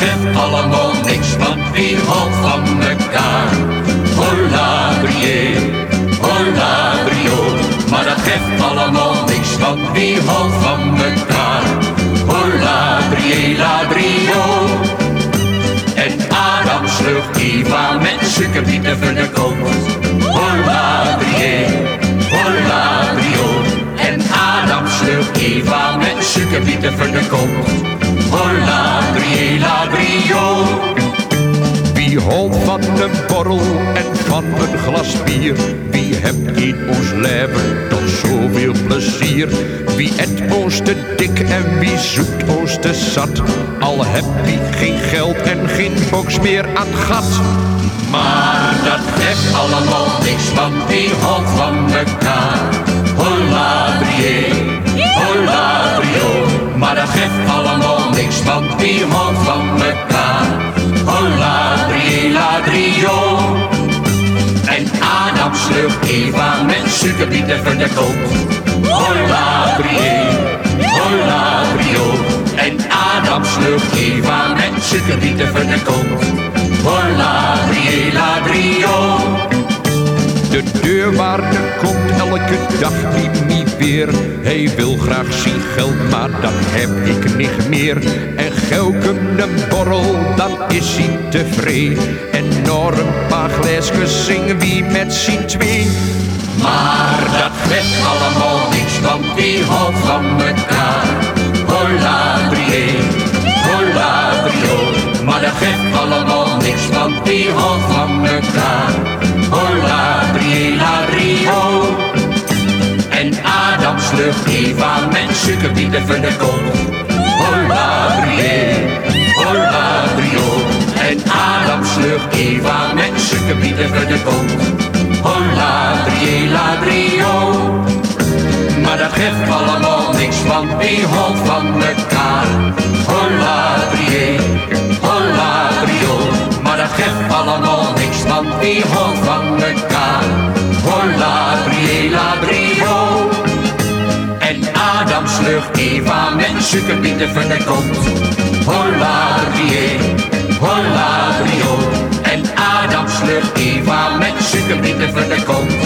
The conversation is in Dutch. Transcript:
geeft allemaal niks, want wie houdt van mekaar? Hola, brie, hola, brio. Maar dat geeft allemaal niks, want wie houdt van mekaar? Hola, brie, la, brio. En Adam sloeg Eva met suikerbieten voor de kont. Hola, brie, hola, brio. En Adam sloeg Eva met suikerbieten voor de. Hola, Houdt van een borrel en van een glas bier? Wie hebt in ons leven toch zoveel plezier? Wie et ons te dik en wie zoekt ons te zat? Al heb wie geen geld en geen box meer aan gat. Maar dat geeft allemaal niks, want wie houdt van mekaar? Hola, brie, hola, brio. Maar dat geeft allemaal niks, want wie houdt van mekaar? Hola, brie, la, brio. En Adam sleurt Eva met suikerbieten voor de kont. Hola, brie, hola, brio. En Adam sleurt Eva met suikerbieten voor de kont. Hola, brie, la, brio. De deurwaarde komt elke dag niet Hij wil graag zien geld, maar dat heb ik niet meer. En gelke een borrel, dan is hij tevreden. En nog een paar zingen wie met z'n twee. Maar dat geeft allemaal niks, want wie houdt van mekaar? Hola, brie, hola, brio. Maar dat geeft allemaal niks, want wie houdt van mekaar? Suikerbieten voor de kont. Hola, brie, hola, brio. En Adam slucht Eva met suikerbieten voor de kont. Hola, brie, la, brio. Maar dat geeft allemaal niks, want wie houdt van mekaar? Hola, brie, hola, brio. Maar dat geeft allemaal niks, want wie houdt van mekaar? Hola, brie, Eva met suikerbieten voor de kont. Hola, brie, hola, brio. En Adam slucht Eva met suikerbieten voor de kont.